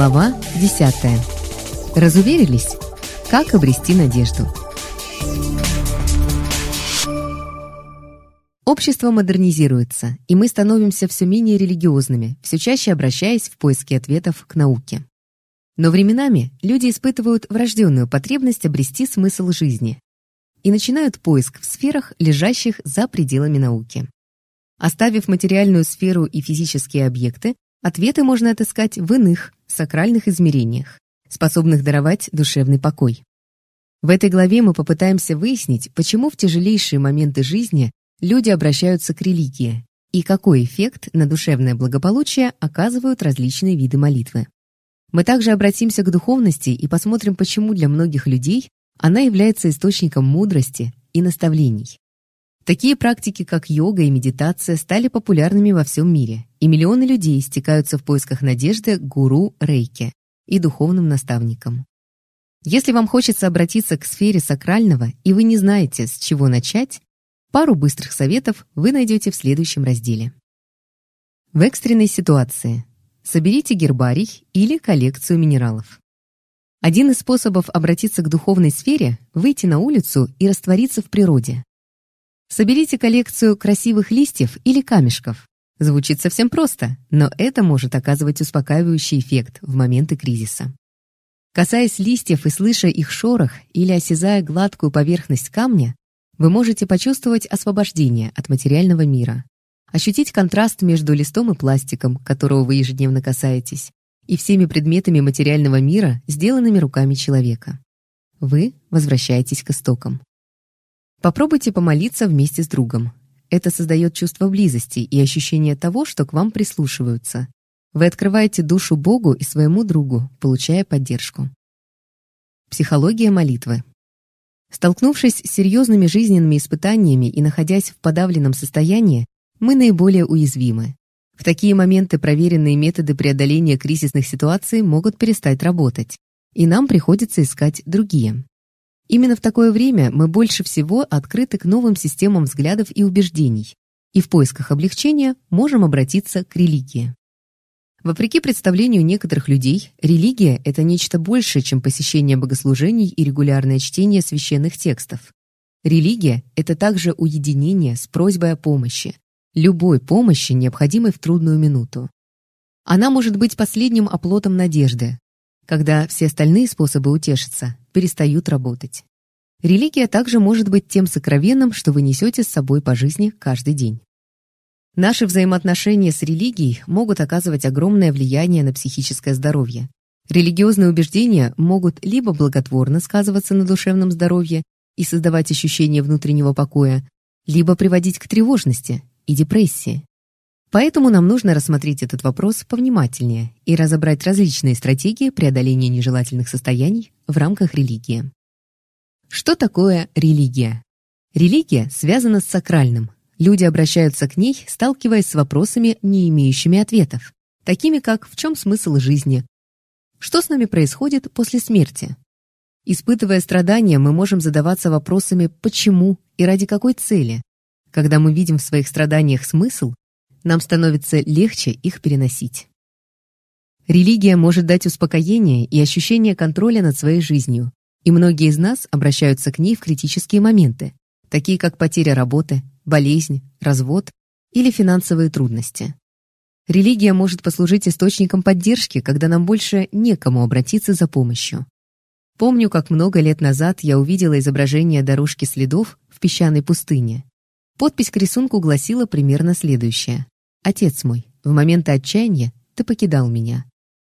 Глава 10. Разуверились? Как обрести надежду? Общество модернизируется, и мы становимся все менее религиозными, все чаще обращаясь в поиске ответов к науке. Но временами люди испытывают врожденную потребность обрести смысл жизни и начинают поиск в сферах, лежащих за пределами науки. Оставив материальную сферу и физические объекты, ответы можно отыскать в иных, сакральных измерениях, способных даровать душевный покой. В этой главе мы попытаемся выяснить, почему в тяжелейшие моменты жизни люди обращаются к религии и какой эффект на душевное благополучие оказывают различные виды молитвы. Мы также обратимся к духовности и посмотрим, почему для многих людей она является источником мудрости и наставлений. Такие практики, как йога и медитация, стали популярными во всем мире, и миллионы людей стекаются в поисках надежды гуру рейки и духовным наставникам. Если вам хочется обратиться к сфере сакрального, и вы не знаете, с чего начать, пару быстрых советов вы найдете в следующем разделе. В экстренной ситуации соберите гербарий или коллекцию минералов. Один из способов обратиться к духовной сфере – выйти на улицу и раствориться в природе. Соберите коллекцию красивых листьев или камешков. Звучит совсем просто, но это может оказывать успокаивающий эффект в моменты кризиса. Касаясь листьев и слыша их шорох или осязая гладкую поверхность камня, вы можете почувствовать освобождение от материального мира, ощутить контраст между листом и пластиком, которого вы ежедневно касаетесь, и всеми предметами материального мира, сделанными руками человека. Вы возвращаетесь к истокам. Попробуйте помолиться вместе с другом. Это создает чувство близости и ощущение того, что к вам прислушиваются. Вы открываете душу Богу и своему другу, получая поддержку. Психология молитвы. Столкнувшись с серьезными жизненными испытаниями и находясь в подавленном состоянии, мы наиболее уязвимы. В такие моменты проверенные методы преодоления кризисных ситуаций могут перестать работать, и нам приходится искать другие. Именно в такое время мы больше всего открыты к новым системам взглядов и убеждений, и в поисках облегчения можем обратиться к религии. Вопреки представлению некоторых людей, религия — это нечто большее, чем посещение богослужений и регулярное чтение священных текстов. Религия — это также уединение с просьбой о помощи, любой помощи, необходимой в трудную минуту. Она может быть последним оплотом надежды, когда все остальные способы утешиться перестают работать. Религия также может быть тем сокровенным, что вы несете с собой по жизни каждый день. Наши взаимоотношения с религией могут оказывать огромное влияние на психическое здоровье. Религиозные убеждения могут либо благотворно сказываться на душевном здоровье и создавать ощущение внутреннего покоя, либо приводить к тревожности, и депрессии. Поэтому нам нужно рассмотреть этот вопрос повнимательнее и разобрать различные стратегии преодоления нежелательных состояний в рамках религии. Что такое религия? Религия связана с сакральным. Люди обращаются к ней, сталкиваясь с вопросами, не имеющими ответов, такими как «в чем смысл жизни?», «что с нами происходит после смерти?». Испытывая страдания, мы можем задаваться вопросами «почему?» и «ради какой цели?», когда мы видим в своих страданиях смысл, нам становится легче их переносить. Религия может дать успокоение и ощущение контроля над своей жизнью, и многие из нас обращаются к ней в критические моменты, такие как потеря работы, болезнь, развод или финансовые трудности. Религия может послужить источником поддержки, когда нам больше некому обратиться за помощью. Помню, как много лет назад я увидела изображение дорожки следов в песчаной пустыне. Подпись к рисунку гласила примерно следующее. «Отец мой, в моменты отчаяния ты покидал меня.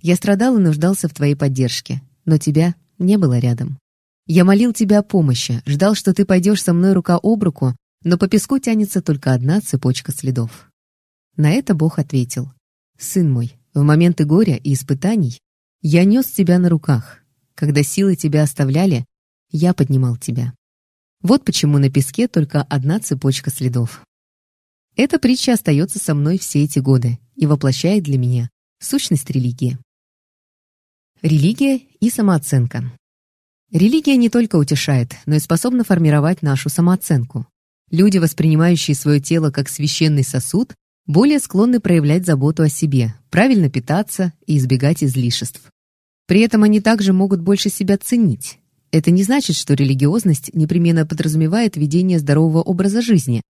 Я страдал и нуждался в твоей поддержке, но тебя не было рядом. Я молил тебя о помощи, ждал, что ты пойдешь со мной рука об руку, но по песку тянется только одна цепочка следов». На это Бог ответил. «Сын мой, в моменты горя и испытаний я нес тебя на руках. Когда силы тебя оставляли, я поднимал тебя. Вот почему на песке только одна цепочка следов. Эта притча остается со мной все эти годы и воплощает для меня сущность религии. Религия и самооценка. Религия не только утешает, но и способна формировать нашу самооценку. Люди, воспринимающие свое тело как священный сосуд, более склонны проявлять заботу о себе, правильно питаться и избегать излишеств. При этом они также могут больше себя ценить. Это не значит, что религиозность непременно подразумевает ведение здорового образа жизни.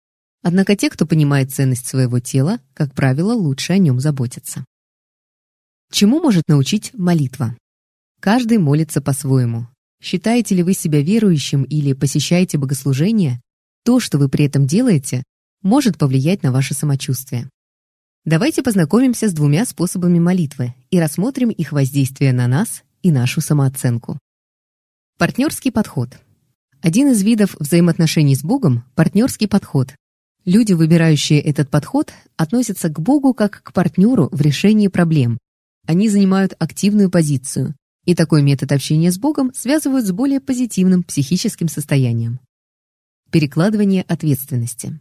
Однако те, кто понимает ценность своего тела, как правило, лучше о нем заботятся. Чему может научить молитва? Каждый молится по-своему. Считаете ли вы себя верующим или посещаете богослужение, то, что вы при этом делаете, может повлиять на ваше самочувствие. Давайте познакомимся с двумя способами молитвы и рассмотрим их воздействие на нас и нашу самооценку. Партнерский подход. Один из видов взаимоотношений с Богом – партнерский подход. Люди, выбирающие этот подход, относятся к Богу как к партнеру в решении проблем. Они занимают активную позицию, и такой метод общения с Богом связывают с более позитивным психическим состоянием. Перекладывание ответственности.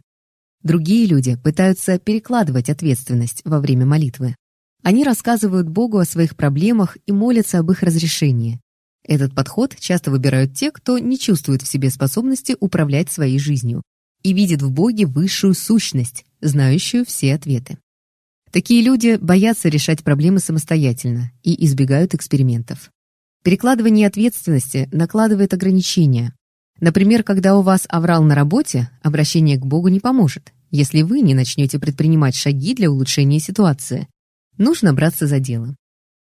Другие люди пытаются перекладывать ответственность во время молитвы. Они рассказывают Богу о своих проблемах и молятся об их разрешении. Этот подход часто выбирают те, кто не чувствует в себе способности управлять своей жизнью и видит в Боге высшую сущность, знающую все ответы. Такие люди боятся решать проблемы самостоятельно и избегают экспериментов. Перекладывание ответственности накладывает ограничения. Например, когда у вас аврал на работе, обращение к Богу не поможет, если вы не начнете предпринимать шаги для улучшения ситуации. Нужно браться за дело.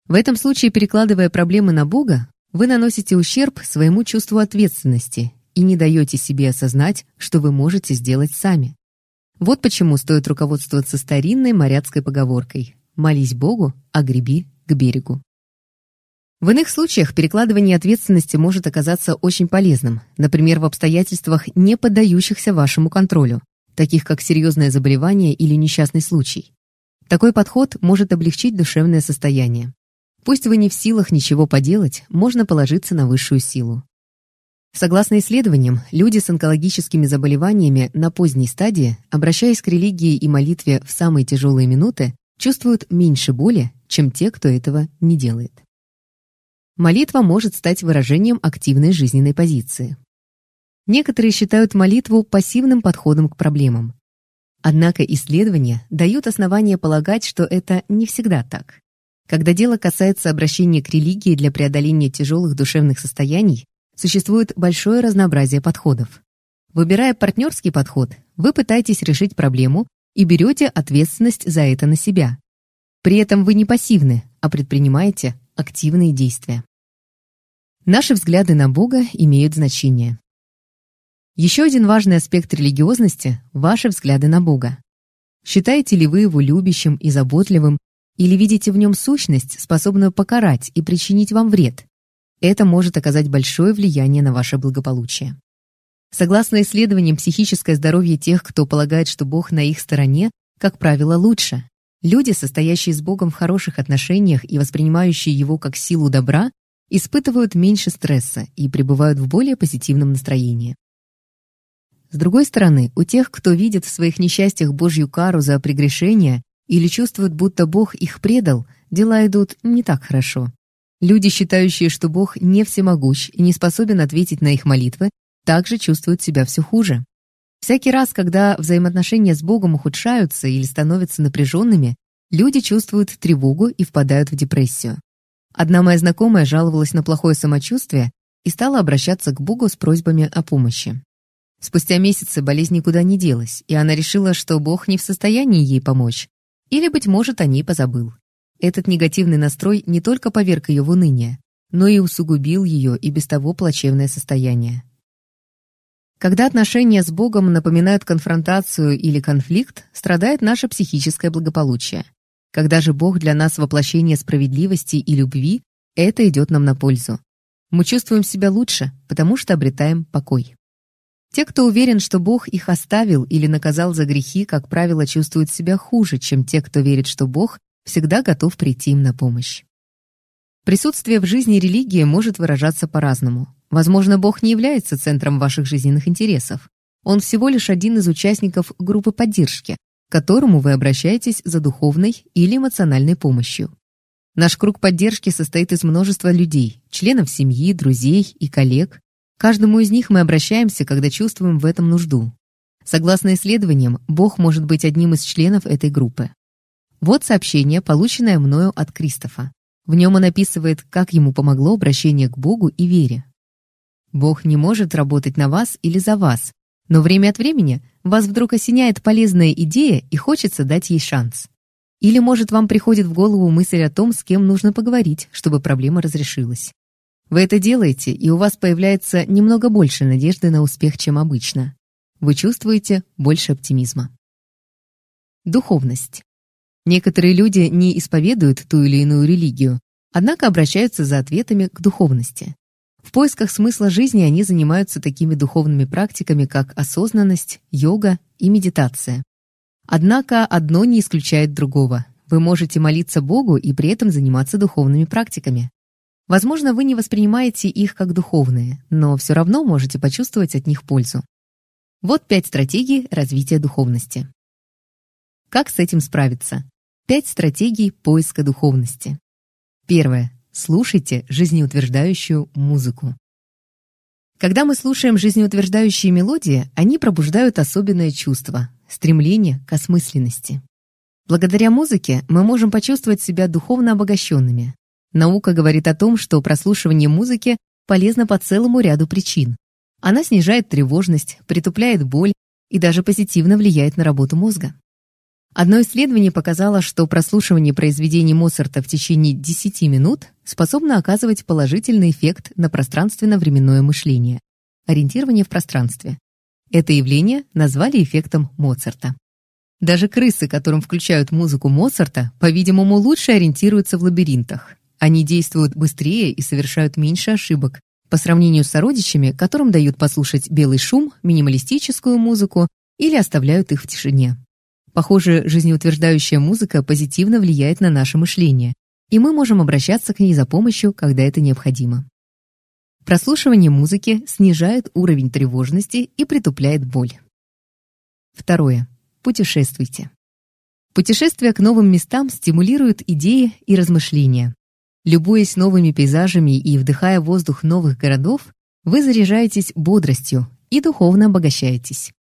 В этом случае, перекладывая проблемы на Бога, вы наносите ущерб своему чувству ответственности и не даете себе осознать, что вы можете сделать сами. Вот почему стоит руководствоваться старинной моряцкой поговоркой «Молись Богу, а греби к берегу». В иных случаях перекладывание ответственности может оказаться очень полезным, например, в обстоятельствах, не поддающихся вашему контролю, таких как серьезное заболевание или несчастный случай. Такой подход может облегчить душевное состояние. Пусть вы не в силах ничего поделать, можно положиться на высшую силу. Согласно исследованиям, люди с онкологическими заболеваниями на поздней стадии, обращаясь к религии и молитве в самые тяжелые минуты, чувствуют меньше боли, чем те, кто этого не делает. Молитва может стать выражением активной жизненной позиции. Некоторые считают молитву пассивным подходом к проблемам. Однако исследования дают основания полагать, что это не всегда так. Когда дело касается обращения к религии для преодоления тяжелых душевных состояний, существует большое разнообразие подходов. Выбирая партнерский подход, вы пытаетесь решить проблему и берете ответственность за это на себя. При этом вы не пассивны, а предпринимаете активные действия. Наши взгляды на Бога имеют значение. Еще один важный аспект религиозности – ваши взгляды на Бога. Считаете ли вы его любящим и заботливым, или видите в нем сущность, способную покарать и причинить вам вред? Это может оказать большое влияние на ваше благополучие. Согласно исследованиям, психическое здоровье тех, кто полагает, что Бог на их стороне, как правило, лучше. Люди, состоящие с Богом в хороших отношениях и воспринимающие Его как силу добра, испытывают меньше стресса и пребывают в более позитивном настроении. С другой стороны, у тех, кто видит в своих несчастьях Божью кару за прегрешение или чувствует, будто Бог их предал, дела идут не так хорошо. Люди, считающие, что Бог не всемогущ и не способен ответить на их молитвы, также чувствуют себя все хуже. Всякий раз, когда взаимоотношения с Богом ухудшаются или становятся напряженными, люди чувствуют тревогу и впадают в депрессию. Одна моя знакомая жаловалась на плохое самочувствие и стала обращаться к Богу с просьбами о помощи. Спустя месяцы болезнь никуда не делась, и она решила, что Бог не в состоянии ей помочь. Или, быть может, о ней позабыл. Этот негативный настрой не только поверг ее в уныние, но и усугубил ее и без того плачевное состояние. Когда отношения с Богом напоминают конфронтацию или конфликт, страдает наше психическое благополучие. Когда же Бог для нас воплощение справедливости и любви, это идет нам на пользу. Мы чувствуем себя лучше, потому что обретаем покой. Те, кто уверен, что Бог их оставил или наказал за грехи, как правило, чувствуют себя хуже, чем те, кто верит, что Бог всегда готов прийти им на помощь. Присутствие в жизни религии может выражаться по-разному. Возможно, Бог не является центром ваших жизненных интересов. Он всего лишь один из участников группы поддержки, к которому вы обращаетесь за духовной или эмоциональной помощью. Наш круг поддержки состоит из множества людей, членов семьи, друзей и коллег. каждому из них мы обращаемся, когда чувствуем в этом нужду. Согласно исследованиям, Бог может быть одним из членов этой группы. Вот сообщение, полученное мною от Кристофа. В нем он описывает, как ему помогло обращение к Богу и вере. Бог не может работать на вас или за вас, но время от времени вас вдруг осеняет полезная идея и хочется дать ей шанс. Или, может, вам приходит в голову мысль о том, с кем нужно поговорить, чтобы проблема разрешилась. Вы это делаете, и у вас появляется немного больше надежды на успех, чем обычно. Вы чувствуете больше оптимизма. Духовность. Некоторые люди не исповедуют ту или иную религию, однако обращаются за ответами к духовности. В поисках смысла жизни они занимаются такими духовными практиками, как осознанность, йога и медитация. Однако одно не исключает другого. Вы можете молиться Богу и при этом заниматься духовными практиками. Возможно, вы не воспринимаете их как духовные, но все равно можете почувствовать от них пользу. Вот пять стратегий развития духовности. Как с этим справиться? Пять стратегий поиска духовности. Первое. Слушайте жизнеутверждающую музыку. Когда мы слушаем жизнеутверждающие мелодии, они пробуждают особенное чувство – стремление к осмысленности. Благодаря музыке мы можем почувствовать себя духовно обогащенными, Наука говорит о том, что прослушивание музыки полезно по целому ряду причин. Она снижает тревожность, притупляет боль и даже позитивно влияет на работу мозга. Одно исследование показало, что прослушивание произведений Моцарта в течение 10 минут способно оказывать положительный эффект на пространственно-временное мышление, ориентирование в пространстве. Это явление назвали эффектом Моцарта. Даже крысы, которым включают музыку Моцарта, по-видимому, лучше ориентируются в лабиринтах. Они действуют быстрее и совершают меньше ошибок по сравнению с сородичами, которым дают послушать белый шум, минималистическую музыку или оставляют их в тишине. Похоже, жизнеутверждающая музыка позитивно влияет на наше мышление, и мы можем обращаться к ней за помощью, когда это необходимо. Прослушивание музыки снижает уровень тревожности и притупляет боль. Второе. Путешествуйте. Путешествия к новым местам стимулируют идеи и размышления. Любуясь новыми пейзажами и вдыхая воздух новых городов, вы заряжаетесь бодростью и духовно обогащаетесь.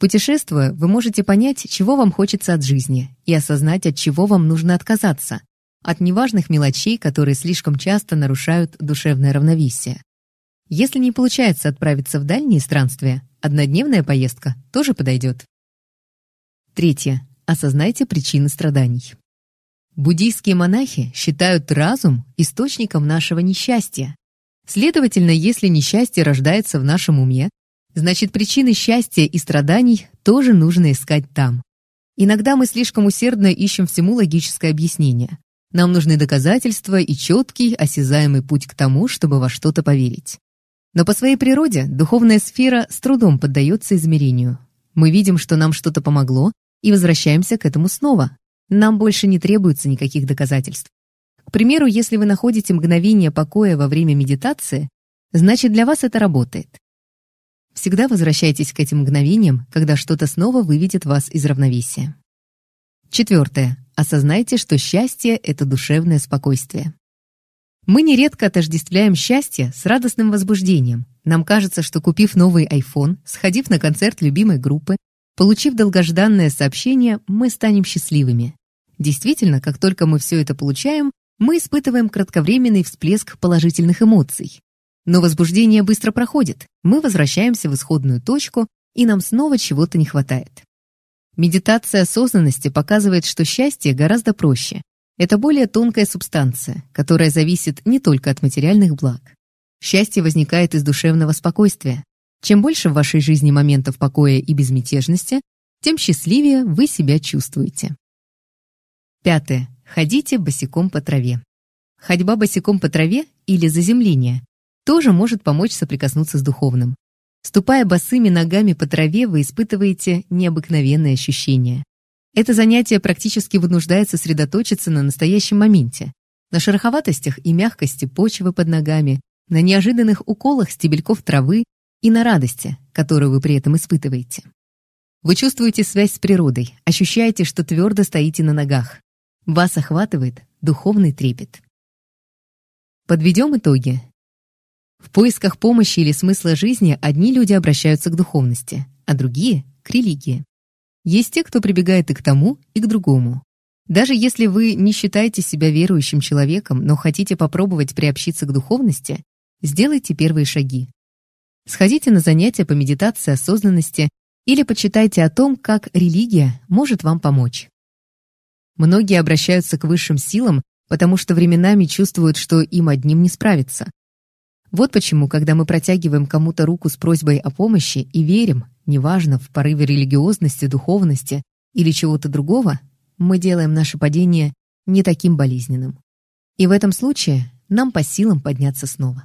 Путешествуя, вы можете понять, чего вам хочется от жизни, и осознать, от чего вам нужно отказаться, от неважных мелочей, которые слишком часто нарушают душевное равновесие. Если не получается отправиться в дальние странствия, однодневная поездка тоже подойдет. Третье. Осознайте причины страданий. Буддийские монахи считают разум источником нашего несчастья. Следовательно, если несчастье рождается в нашем уме, значит причины счастья и страданий тоже нужно искать там. Иногда мы слишком усердно ищем всему логическое объяснение. Нам нужны доказательства и четкий, осязаемый путь к тому, чтобы во что-то поверить. Но по своей природе духовная сфера с трудом поддается измерению. Мы видим, что нам что-то помогло, и возвращаемся к этому снова, нам больше не требуется никаких доказательств. К примеру, если вы находите мгновение покоя во время медитации, значит для вас это работает. Всегда возвращайтесь к этим мгновениям, когда что-то снова выведет вас из равновесия. Четвертое. Осознайте, что счастье — это душевное спокойствие. Мы нередко отождествляем счастье с радостным возбуждением. Нам кажется, что купив новый iPhone, сходив на концерт любимой группы, получив долгожданное сообщение, мы станем счастливыми. Действительно, как только мы все это получаем, мы испытываем кратковременный всплеск положительных эмоций. Но возбуждение быстро проходит, мы возвращаемся в исходную точку, и нам снова чего-то не хватает. Медитация осознанности показывает, что счастье гораздо проще. Это более тонкая субстанция, которая зависит не только от материальных благ. Счастье возникает из душевного спокойствия. Чем больше в вашей жизни моментов покоя и безмятежности, тем счастливее вы себя чувствуете. Пятое. Ходите босиком по траве. Ходьба босиком по траве или заземление тоже может помочь соприкоснуться с духовным. Ступая босыми ногами по траве, вы испытываете необыкновенные ощущения. Это занятие практически вынуждает сосредоточиться на настоящем моменте, на шероховатостях и мягкости почвы под ногами, на неожиданных уколах стебельков травы и на радости, которую вы при этом испытываете. Вы чувствуете связь с природой, ощущаете, что твердо стоите на ногах. Вас охватывает духовный трепет. Подведем итоги. В поисках помощи или смысла жизни одни люди обращаются к духовности, а другие — к религии. Есть те, кто прибегает и к тому, и к другому. Даже если вы не считаете себя верующим человеком, но хотите попробовать приобщиться к духовности, сделайте первые шаги. Сходите на занятия по медитации осознанности или почитайте о том, как религия может вам помочь. Многие обращаются к высшим силам, потому что временами чувствуют, что им одним не справиться. Вот почему, когда мы протягиваем кому-то руку с просьбой о помощи и верим, неважно, в порыве религиозности, духовности или чего-то другого, мы делаем наше падение не таким болезненным. И в этом случае нам по силам подняться снова.